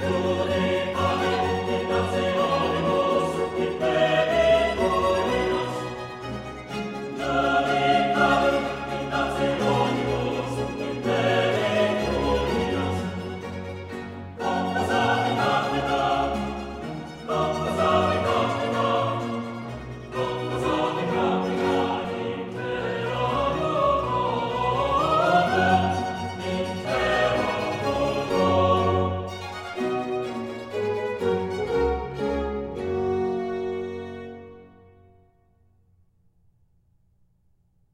Your